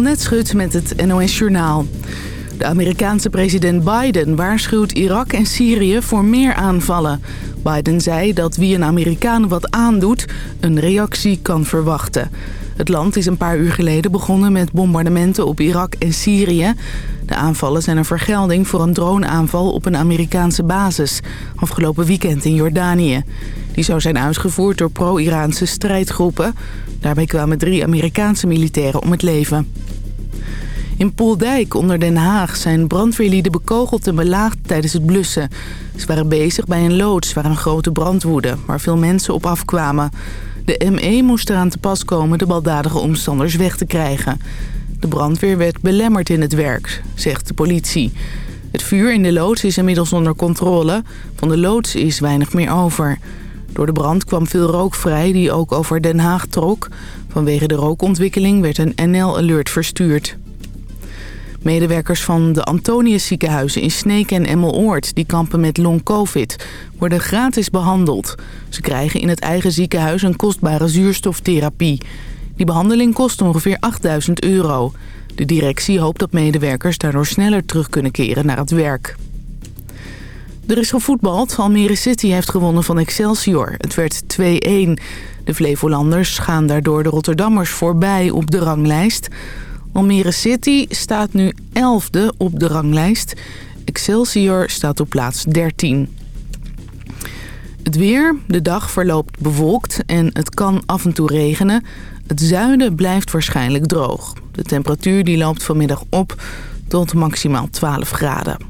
Annette Schut met het NOS Journaal. De Amerikaanse president Biden waarschuwt Irak en Syrië voor meer aanvallen. Biden zei dat wie een Amerikaan wat aandoet, een reactie kan verwachten. Het land is een paar uur geleden begonnen met bombardementen op Irak en Syrië. De aanvallen zijn een vergelding voor een droneaanval op een Amerikaanse basis... afgelopen weekend in Jordanië. Die zou zijn uitgevoerd door pro-Iraanse strijdgroepen. Daarbij kwamen drie Amerikaanse militairen om het leven. In Poeldijk onder Den Haag zijn brandweerlieden bekogeld en belaagd tijdens het blussen. Ze waren bezig bij een loods waar een grote brand woedde, waar veel mensen op afkwamen. De ME moest eraan te pas komen de baldadige omstanders weg te krijgen. De brandweer werd belemmerd in het werk, zegt de politie. Het vuur in de loods is inmiddels onder controle. Van de loods is weinig meer over. Door de brand kwam veel rook vrij die ook over Den Haag trok. Vanwege de rookontwikkeling werd een NL-alert verstuurd. Medewerkers van de Antonius ziekenhuizen in Sneek en Emmeloord... die kampen met long-covid, worden gratis behandeld. Ze krijgen in het eigen ziekenhuis een kostbare zuurstoftherapie. Die behandeling kost ongeveer 8000 euro. De directie hoopt dat medewerkers daardoor sneller terug kunnen keren naar het werk. Er is gevoetbald. Almere City heeft gewonnen van Excelsior. Het werd 2-1. De Flevolanders gaan daardoor de Rotterdammers voorbij op de ranglijst. Almere City staat nu 11e op de ranglijst. Excelsior staat op plaats 13. Het weer. De dag verloopt bewolkt en het kan af en toe regenen. Het zuiden blijft waarschijnlijk droog. De temperatuur die loopt vanmiddag op tot maximaal 12 graden.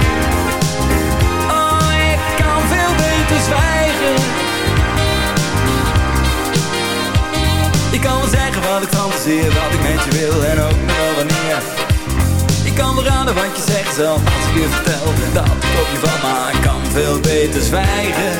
Ik kan wel zeggen wat ik fantaseer, wat ik met je wil en ook nog wel wanneer. Ik kan raden wat je zegt zelf als ik je vertel dat ik je van, maar ik kan veel beter zwijgen.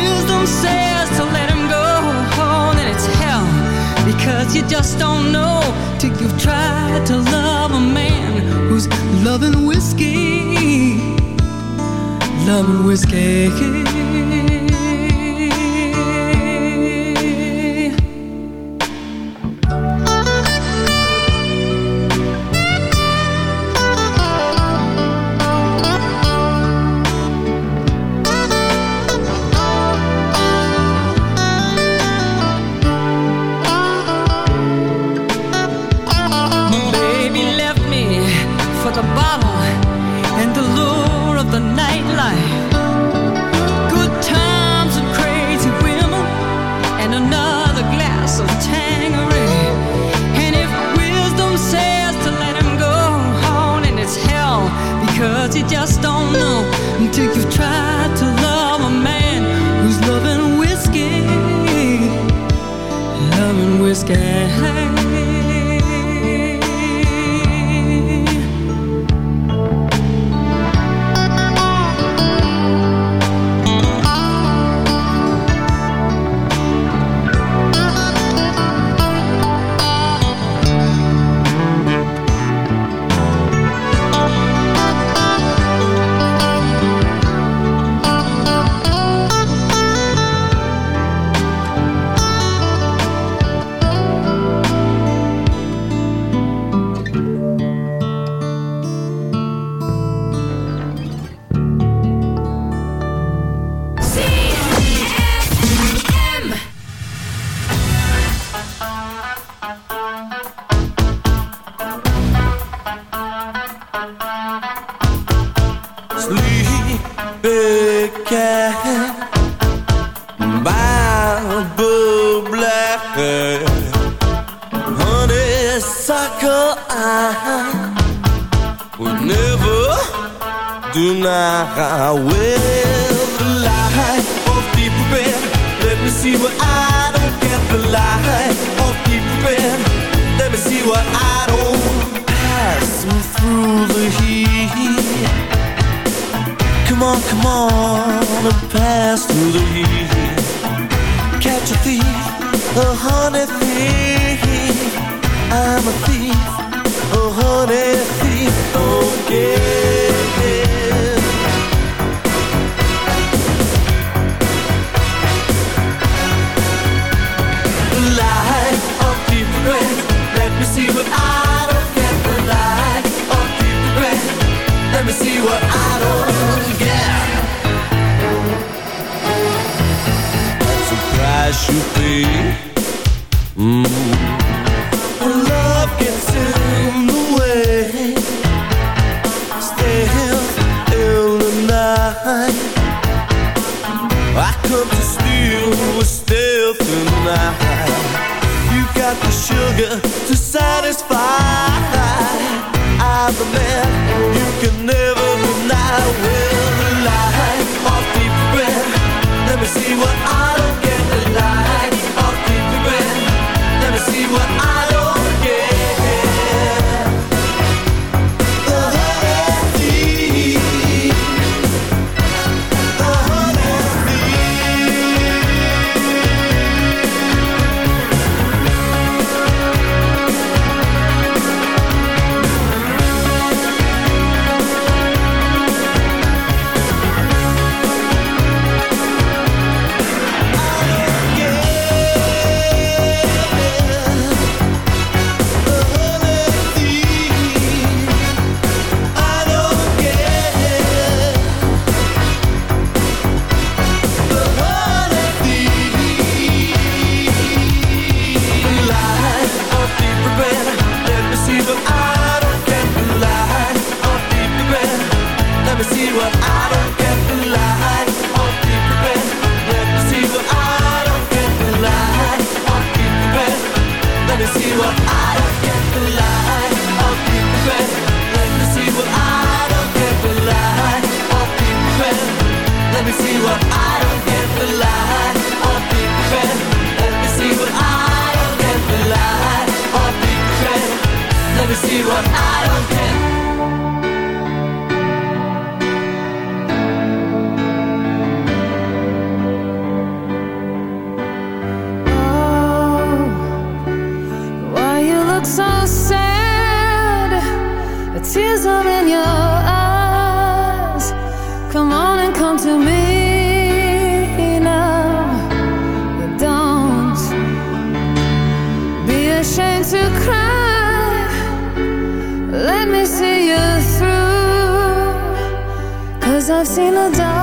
wisdom says to let him go. Oh, and it's hell because you just don't know. Till you've tried to love a man who's loving whiskey. Loving whiskey. To steal with stealth tonight. You got the sugar to satisfy. I'm the man you can never deny. Off deep breath. let me see what I don't get. The light of deep red. Let me see what I I've seen a dark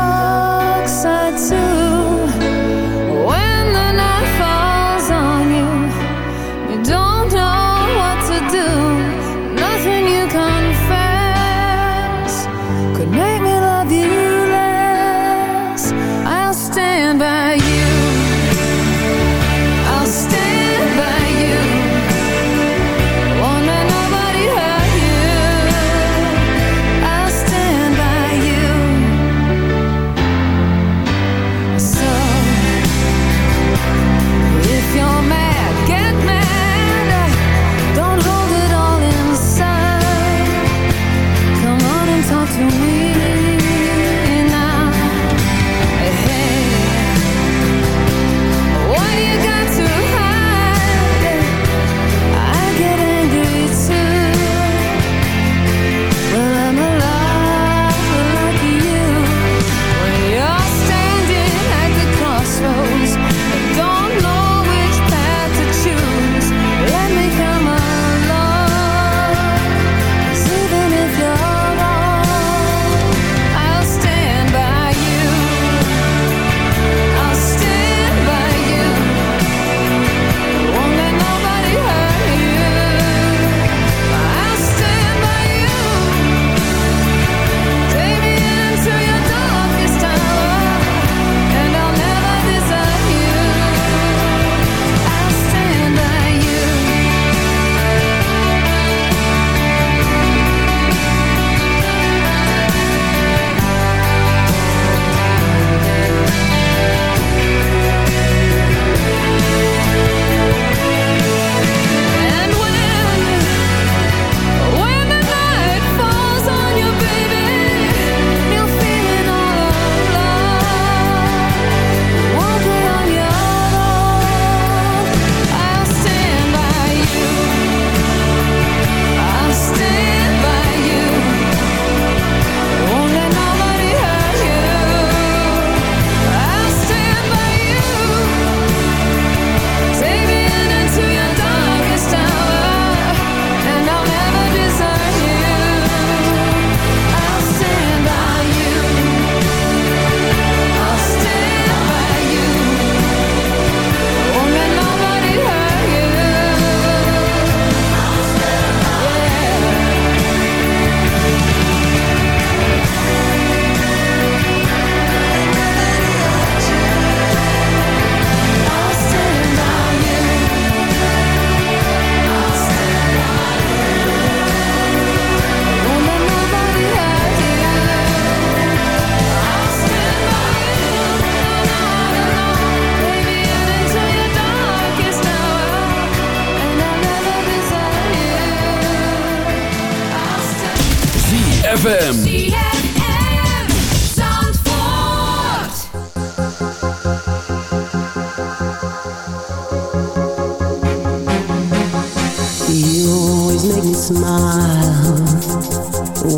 smile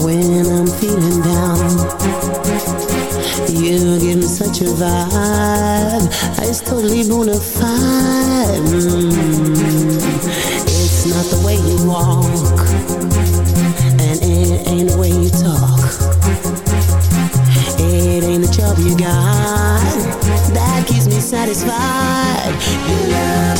when I'm feeling down. You give me such a vibe, it's totally bona fide. Mm. It's not the way you walk, and it ain't the way you talk. It ain't the job you got that keeps me satisfied. Your love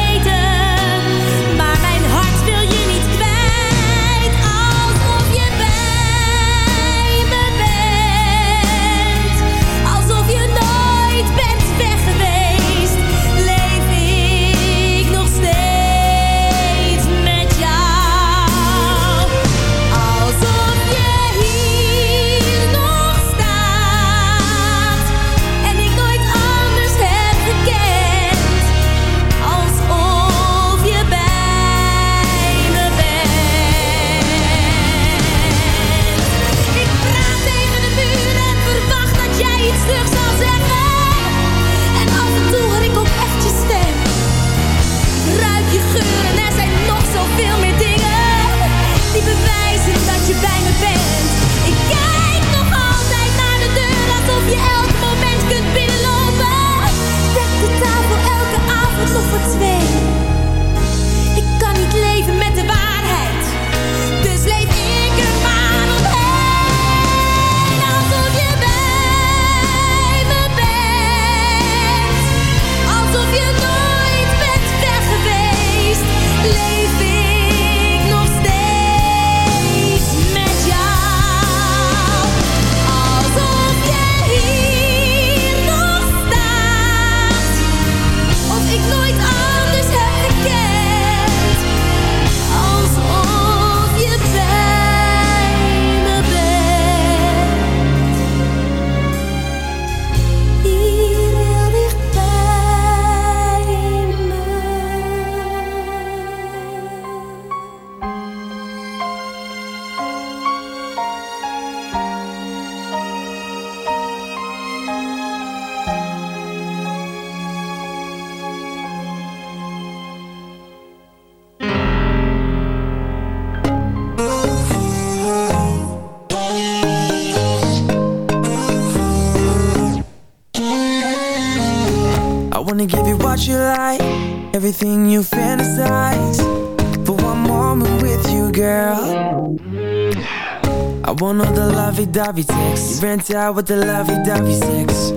Lovey-dovey sex. You rent out with the lovey-dovey sex.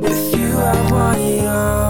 With you, I want it all.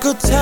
Good tell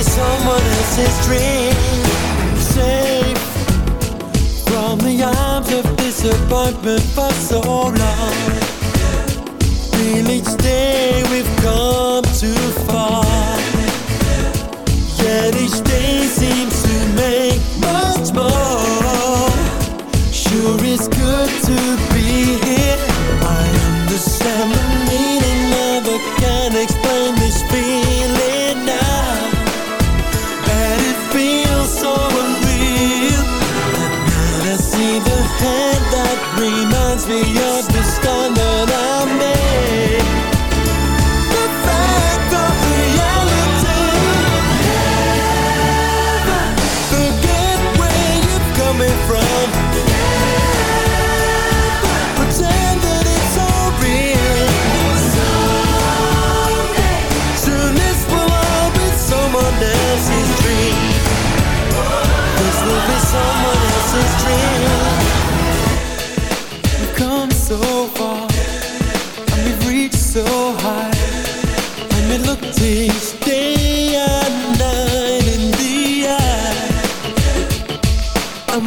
be someone else's dream. Safe from the arms of disappointment for so long. Feel each day we've come too far. be yours